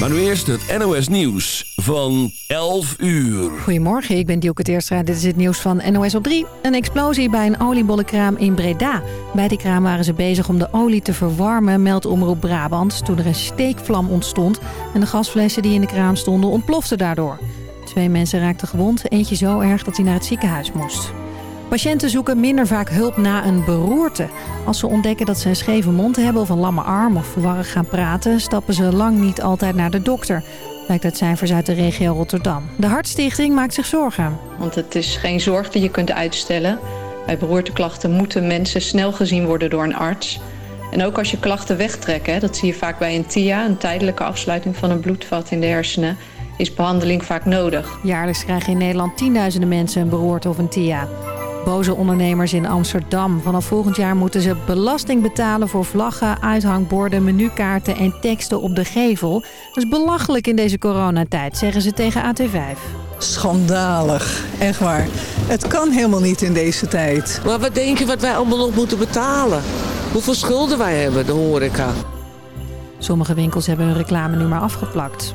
Maar nu eerst het NOS Nieuws van 11 uur. Goedemorgen, ik ben Dielke Teerstra. Dit is het nieuws van NOS op 3. Een explosie bij een oliebollenkraam in Breda. Bij die kraam waren ze bezig om de olie te verwarmen, meldt Omroep Brabant... toen er een steekvlam ontstond en de gasflessen die in de kraam stonden ontploften daardoor. Twee mensen raakten gewond, eentje zo erg dat hij naar het ziekenhuis moest. Patiënten zoeken minder vaak hulp na een beroerte. Als ze ontdekken dat ze een scheve mond hebben of een lamme arm of verwarrig gaan praten... stappen ze lang niet altijd naar de dokter. Blijkt uit cijfers uit de regio Rotterdam. De Hartstichting maakt zich zorgen. Want het is geen zorg die je kunt uitstellen. Bij beroerteklachten moeten mensen snel gezien worden door een arts. En ook als je klachten wegtrekken, dat zie je vaak bij een TIA... een tijdelijke afsluiting van een bloedvat in de hersenen... is behandeling vaak nodig. Jaarlijks krijgen in Nederland tienduizenden mensen een beroerte of een TIA. Boze ondernemers in Amsterdam. Vanaf volgend jaar moeten ze belasting betalen voor vlaggen, uithangborden, menukaarten en teksten op de gevel. Dat is belachelijk in deze coronatijd, zeggen ze tegen AT5. Schandalig, echt waar. Het kan helemaal niet in deze tijd. Maar wat denk je wat wij allemaal nog moeten betalen? Hoeveel schulden wij hebben, de horeca? Sommige winkels hebben hun reclame nu maar afgeplakt.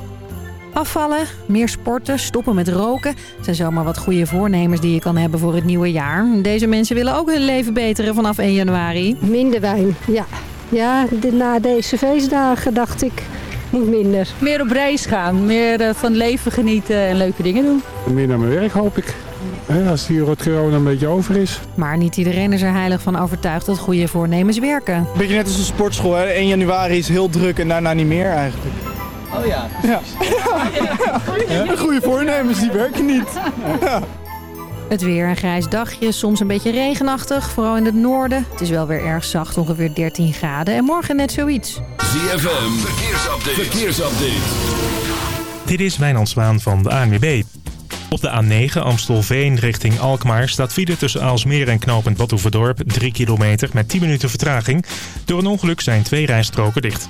Afvallen, meer sporten, stoppen met roken. Het zijn zomaar wat goede voornemens die je kan hebben voor het nieuwe jaar. Deze mensen willen ook hun leven beteren vanaf 1 januari. Minder wijn, ja. Ja, na deze feestdagen dacht ik, moet minder. Meer op reis gaan, meer uh, van leven genieten en leuke dingen doen. Meer naar mijn werk hoop ik. Als die het corona een beetje over is. Maar niet iedereen is er heilig van overtuigd dat goede voornemens werken. Beetje net als een sportschool. Hè? 1 januari is heel druk en daarna niet meer eigenlijk. Oh ja. Ja. ja. Goede voornemens, die werken niet. Ja. Het weer een grijs dagje, soms een beetje regenachtig, vooral in het noorden. Het is wel weer erg zacht, ongeveer 13 graden. En morgen net zoiets. ZFM, verkeersupdate. verkeersupdate. Dit is Wijnand Zwaan van de ANWB. Op de A9 Amstelveen richting Alkmaar staat file tussen Aalsmeer en knooppunt Badhoevedorp 3 kilometer met 10 minuten vertraging. Door een ongeluk zijn twee rijstroken dicht.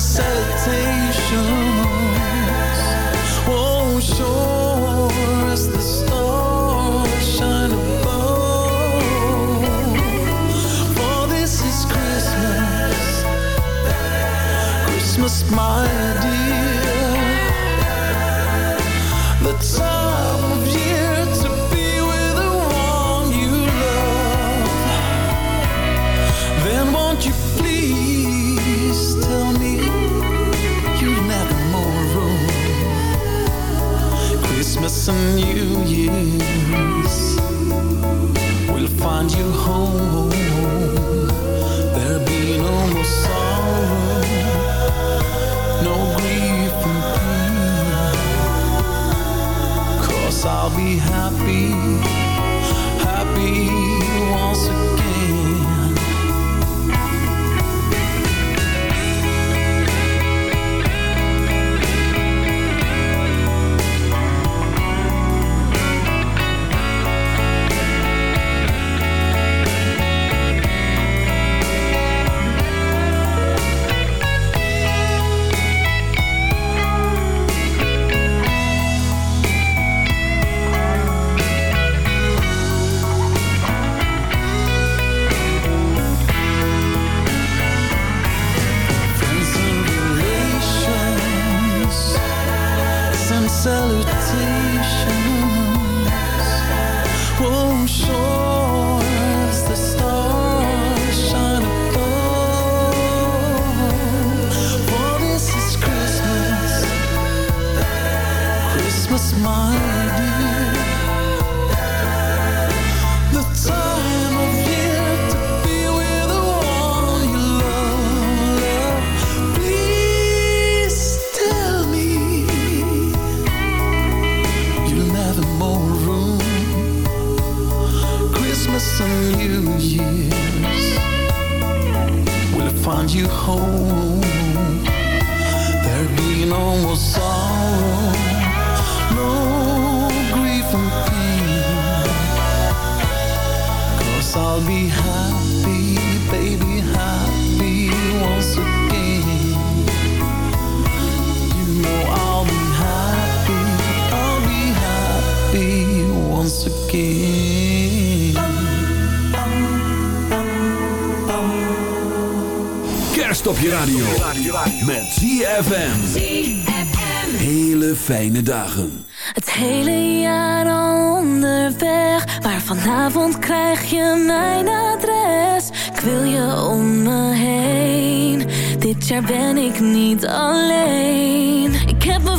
Salutations. Oh, sure as the stars shine above. For this is Christmas, Christmas, And New Year's We'll find you home. There'll be no more sorrow, no grief. Cause I'll be happy Christmas, my dear. The time of year to be with the one you love. Please tell me you'll never more room. Christmas and New Year's will find you home. There'll be no more be happy, baby, happy once again. You know I'll be happy, I'll be happy once again. Kerst op je radio. Met ZFM. Hele fijne dagen. Het hele jaar al onderweg, maar vanavond krijg je mijn adres. Ik wil je om me heen, dit jaar ben ik niet alleen. Ik heb een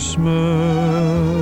Christmas.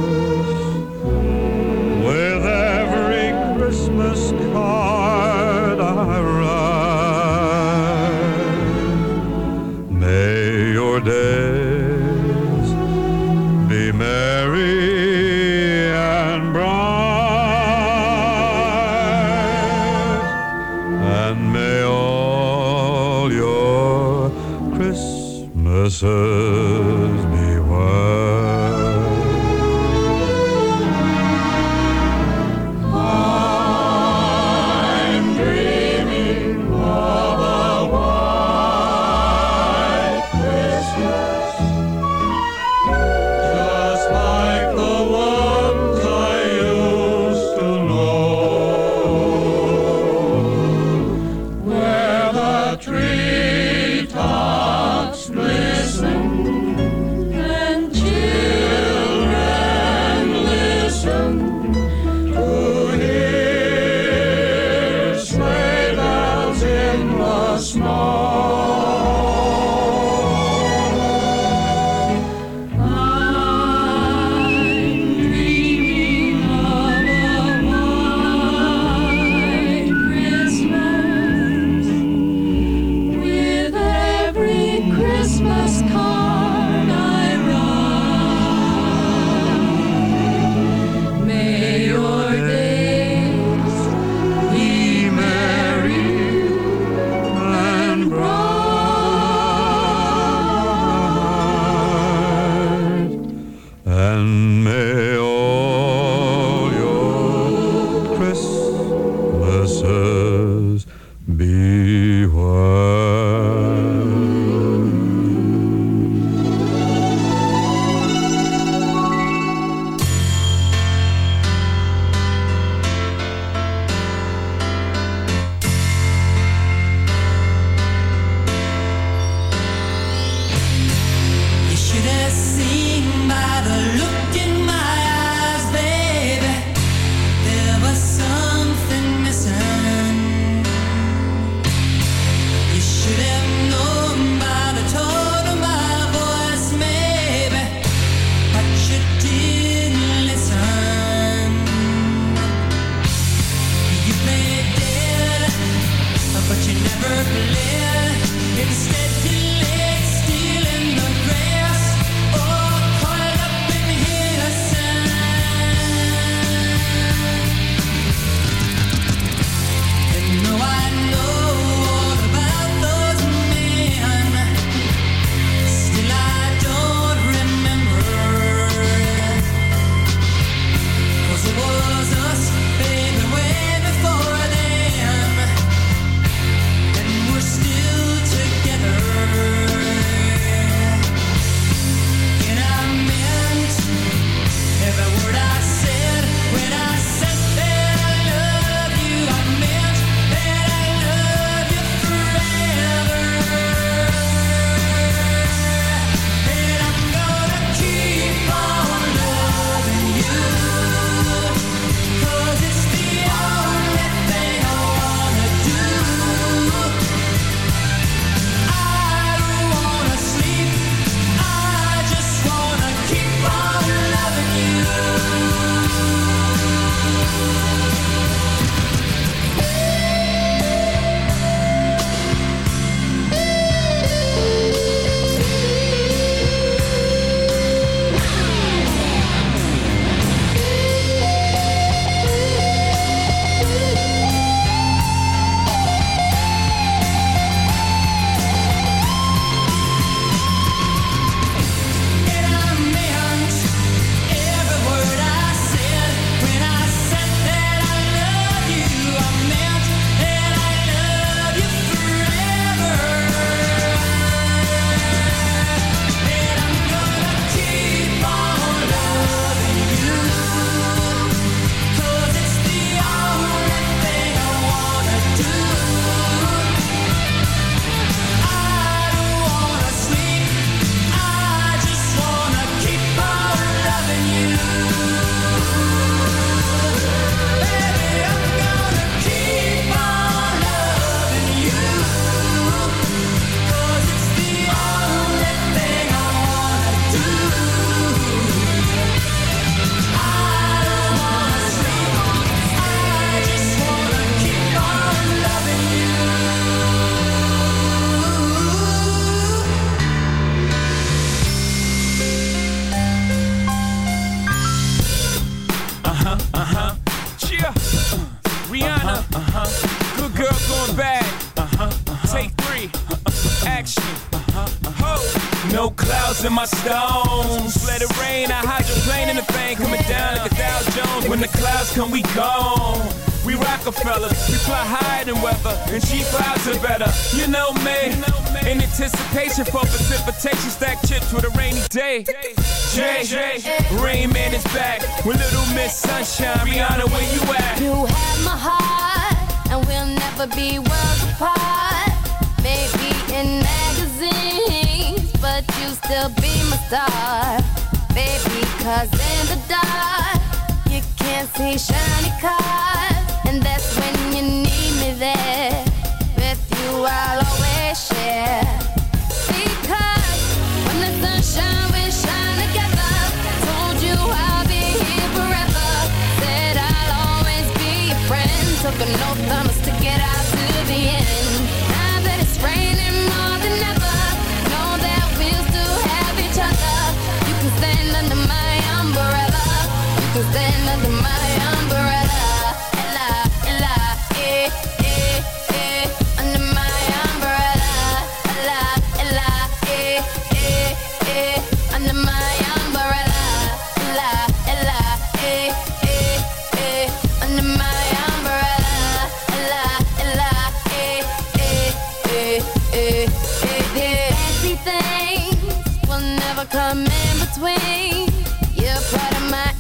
stones. Let it rain, I hop your plane in the fame. Coming down like a Dow Jones. When the clouds come, we gone. We Rockefeller's. we fly higher than weather, and she flies are better. You know me, in anticipation for precipitation, stack chips with a rainy day. Jay, Rain Man is back with Little Miss Sunshine. Rihanna, where you at? You have my heart, and we'll never be worlds apart. Maybe in that but you still be my star. Baby, cause in the dark, you can't see shiny cars. And that's when you need me there. With you, I'll always share. Because when the sun we shine together. I told you I'll be here forever. Said I'll always be your friend. Took an oath, stick it out to the end. Everything will never come in between. You're part of my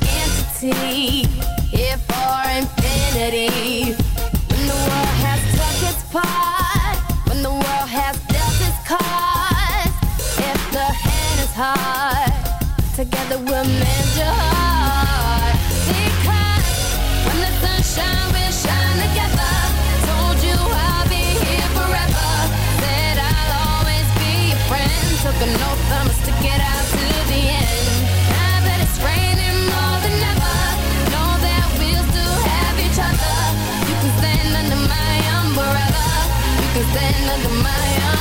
eternity, here for infinity. When the world has took its part, when the world has dealt its cards, if the hand is hard, together we'll mend your heart. my own.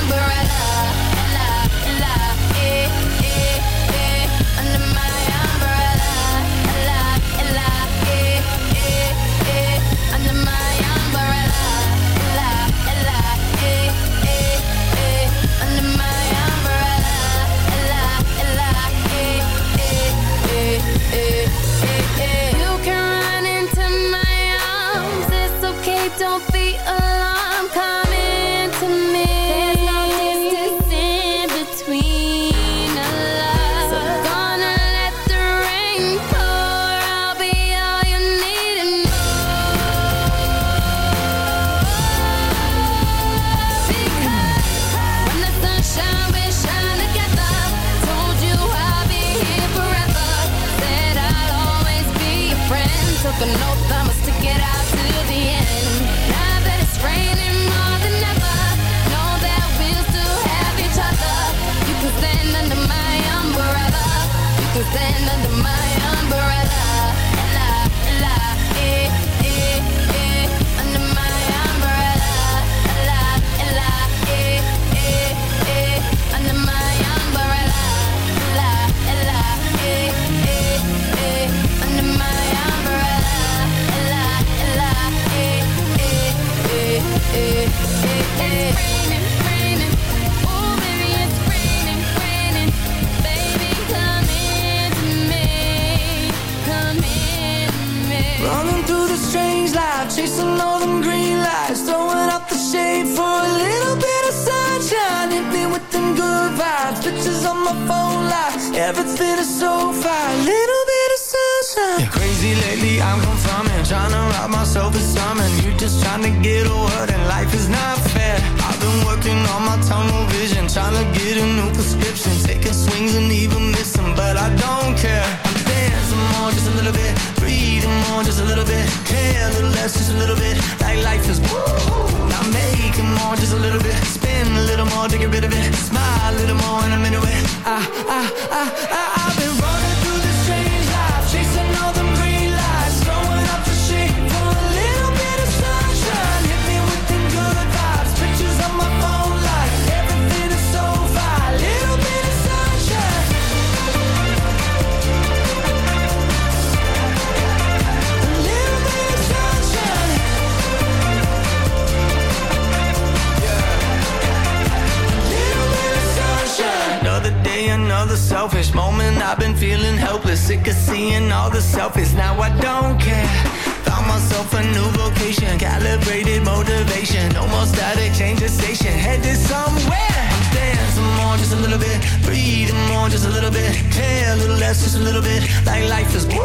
Less, just a little bit. Like life is woo.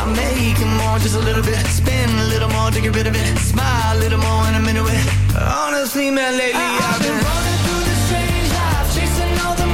I'm making more, just a little bit. Spin a little more to get rid of it. Smile a little more in a minute with. Honestly, man, lately ah. I've been running through this strange life, chasing all them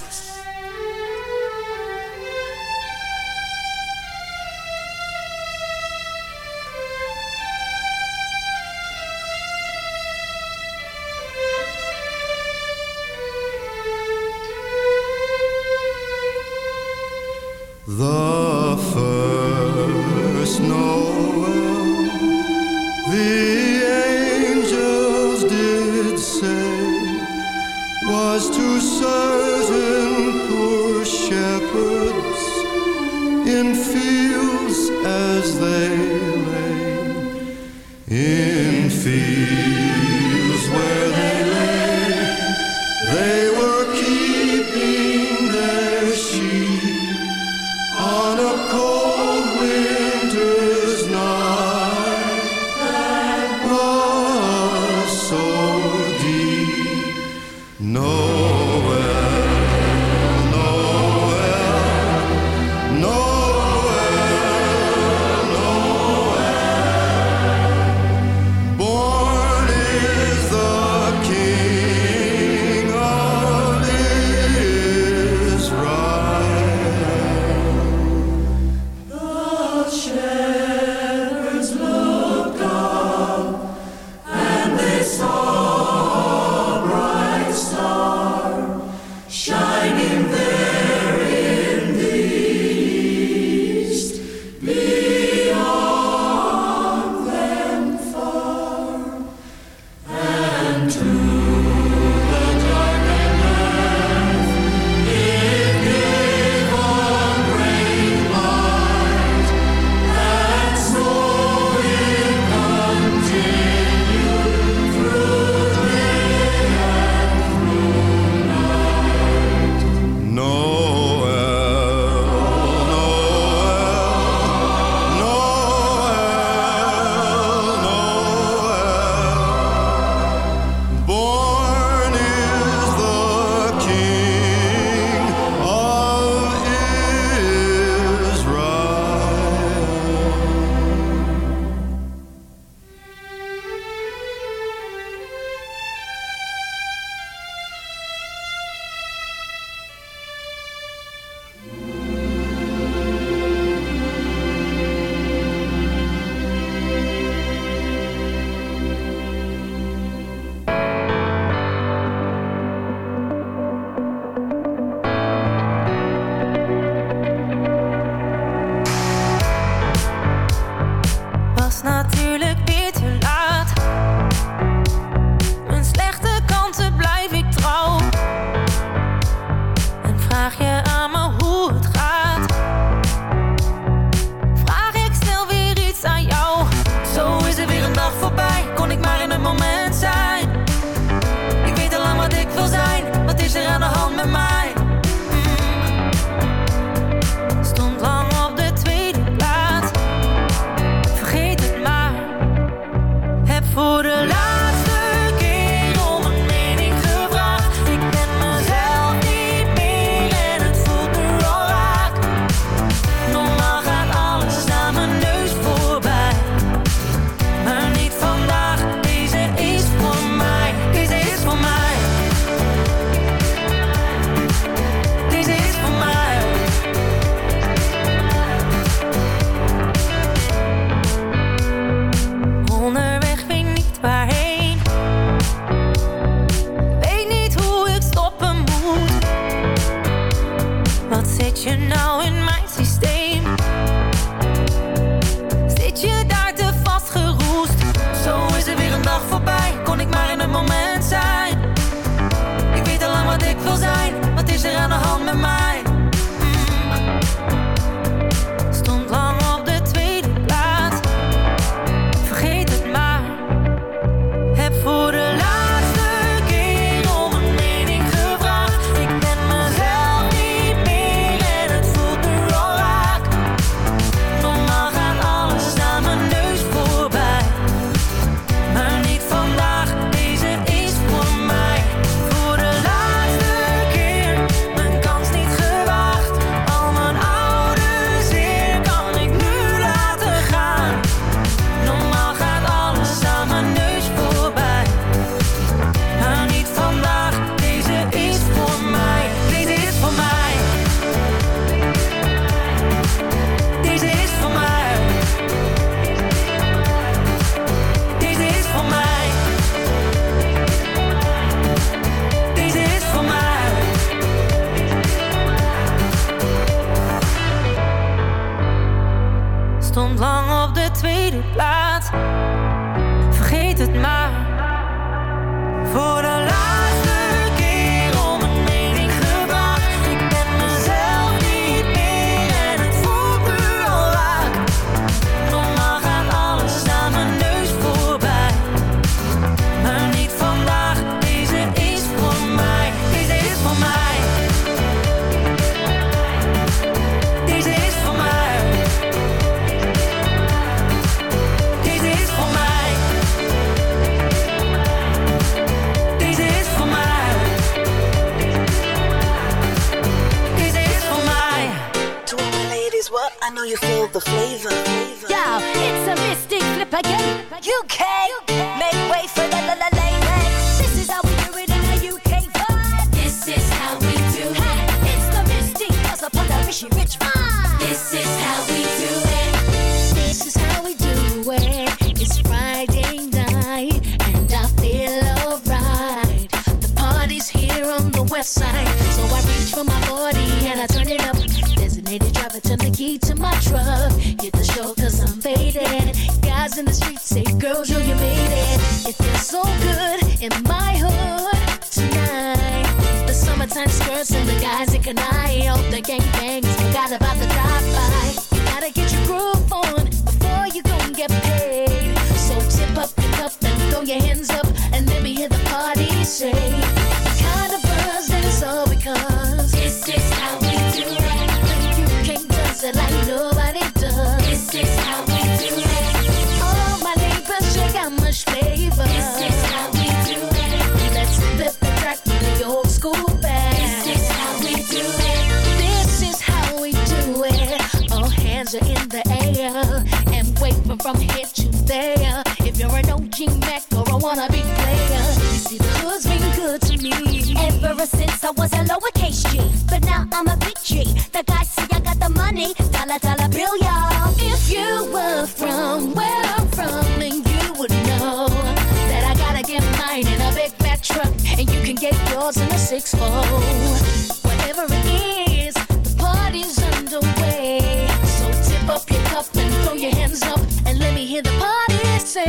know you feel the flavor. Yeah, it's a mystic flip again. UK. UK. the?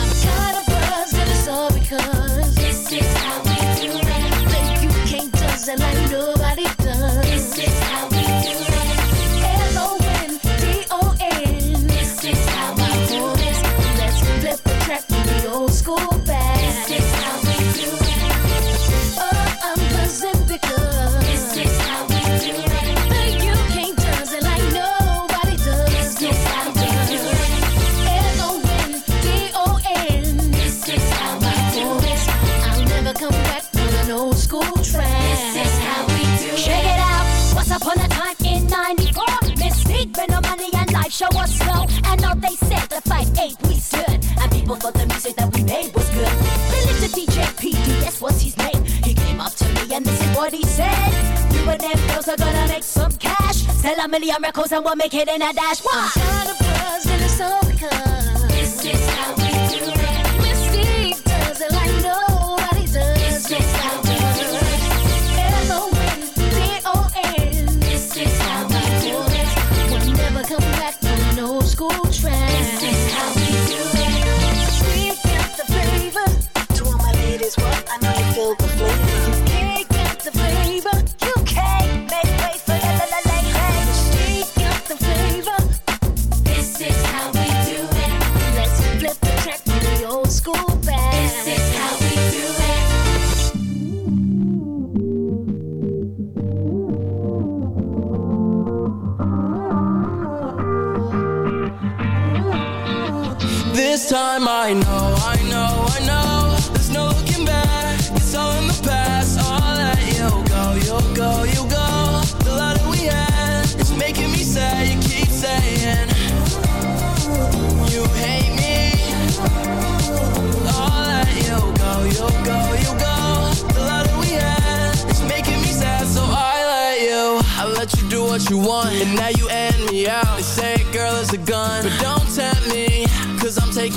I'm kind of buzzed and it's all because this is how we do it. You can't like nobody. with them girls are gonna make some cash. Sell a million records and we'll make it in a dash. What? I'm tired of girls in the soul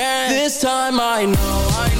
Again. This time I know, I know,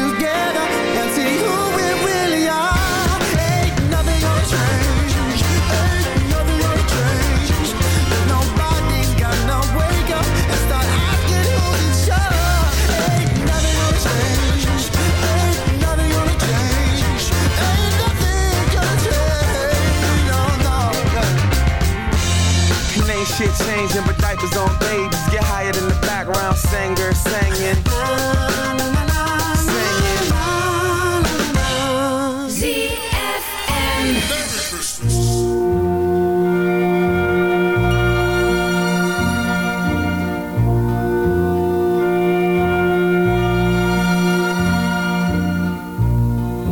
shit changing, but diapers on babies. Get higher than the background singer singing.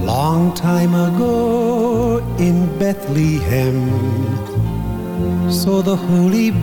Long time ago in Bethlehem, so the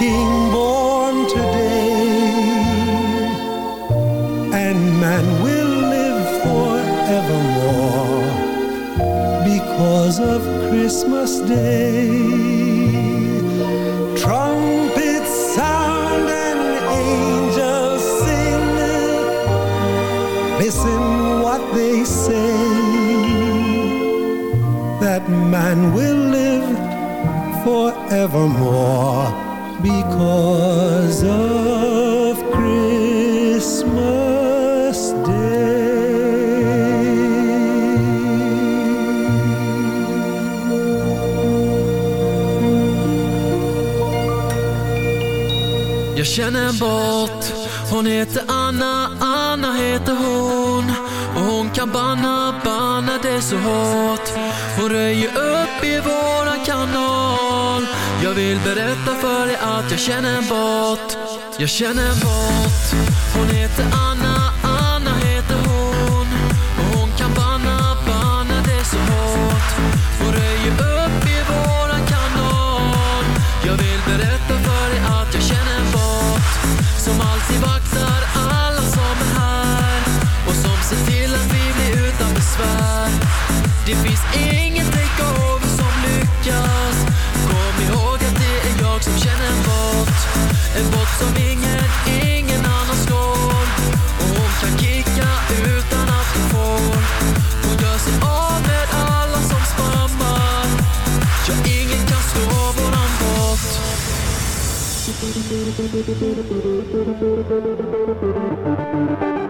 king born today. And man will live forevermore because of Christmas Day. Trumpets sound and angels sing. Listen what they say. That man will live forevermore because of Christmas Day. Jag känner en bot Hon heter Anna, Anna heter hon. Och hon kan banna, banna det så hårt. Hon röjer upp i våran kanal. Jag vill berätta för dig att jag känner en bot. Jag känner en bot. Hon heter Anna, Anna. Thank you.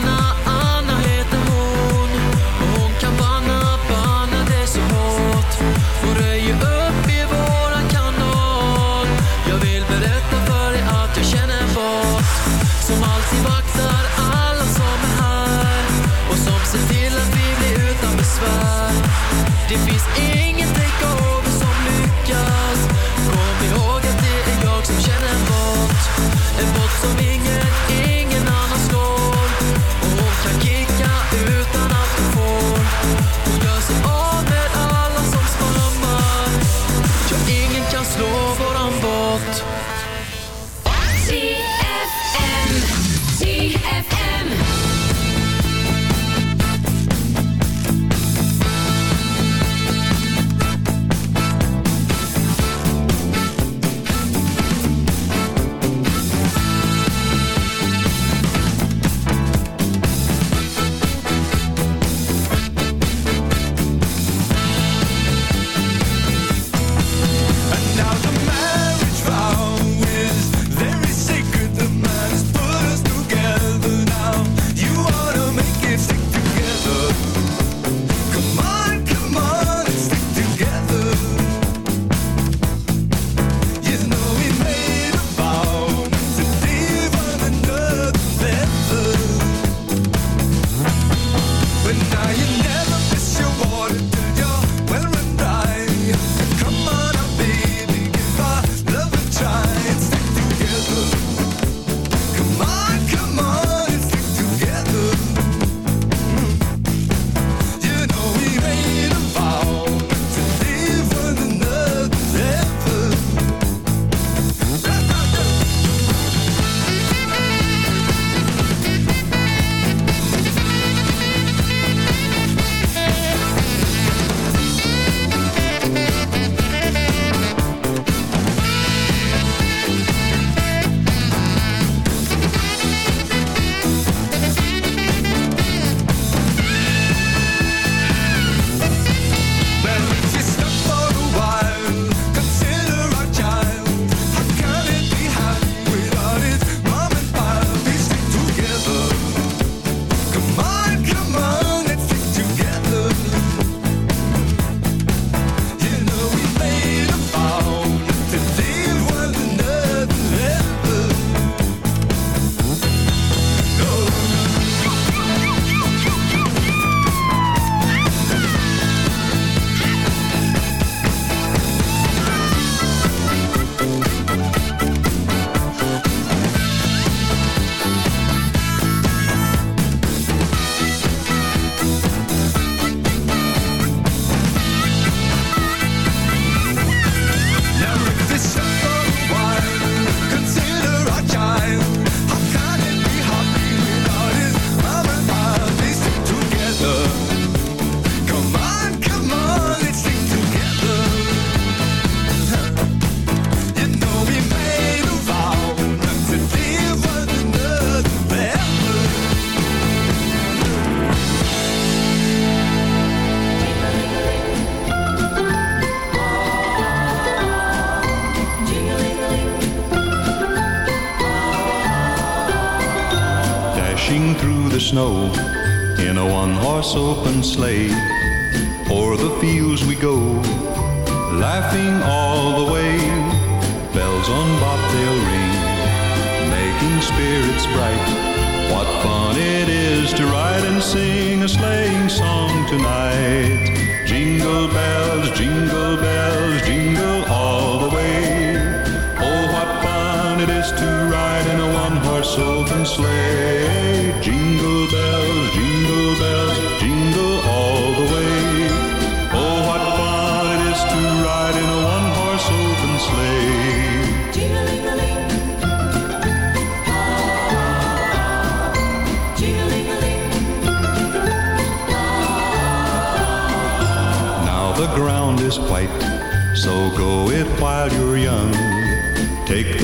Det finns inget takeover som lyckas. Kom ihåg att det är jag som känner en bot. En bot som ingen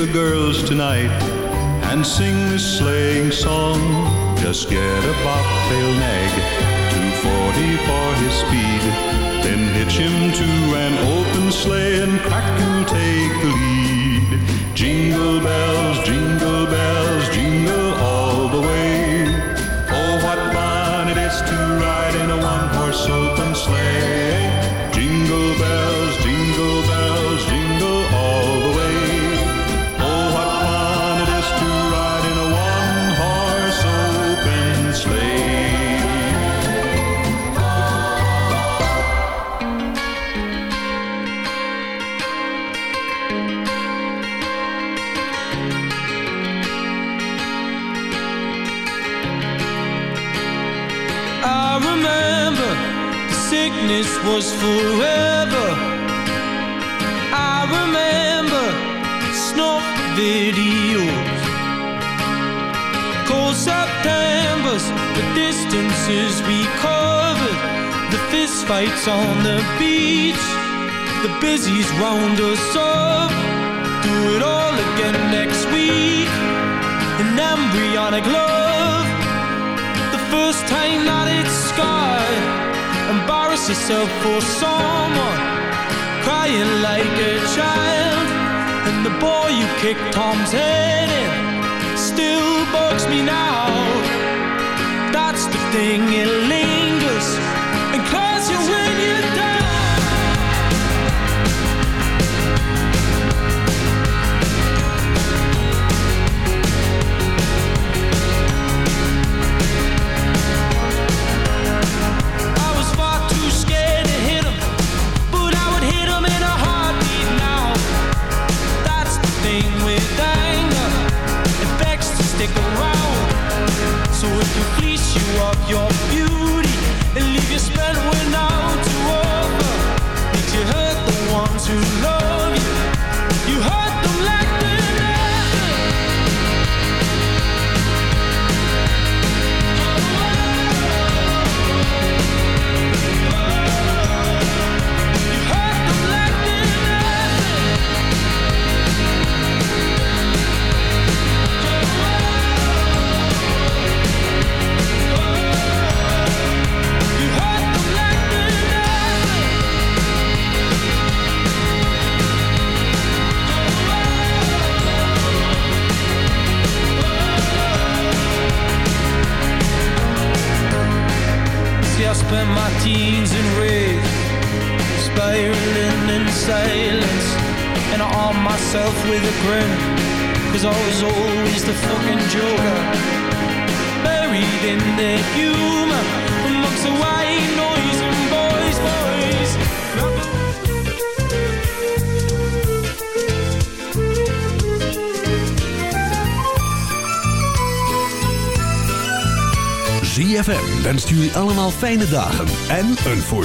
the girls tonight and sing this sleighing song. Just get a bobtail nag, 240 for his speed. Then hitch him to an open sleigh and crack you'll take the lead. Jingle bells, jingle bells, jingle all the way. Oh, what fun it is to ride in a one-horse open sleigh. Jingle bells, sickness was forever. I remember snuff videos. Cold Septembers, the distances we covered, the fist fights on the beach, the busies round us up. Do it all again next week. An embryonic love the first time that it's scarred. Yourself for someone, crying like a child. And the boy you kicked Tom's head in always the fucking joker. In the humor, amongst the noise and boys' voice. ZFM wenst jullie allemaal fijne dagen en een voorspoedig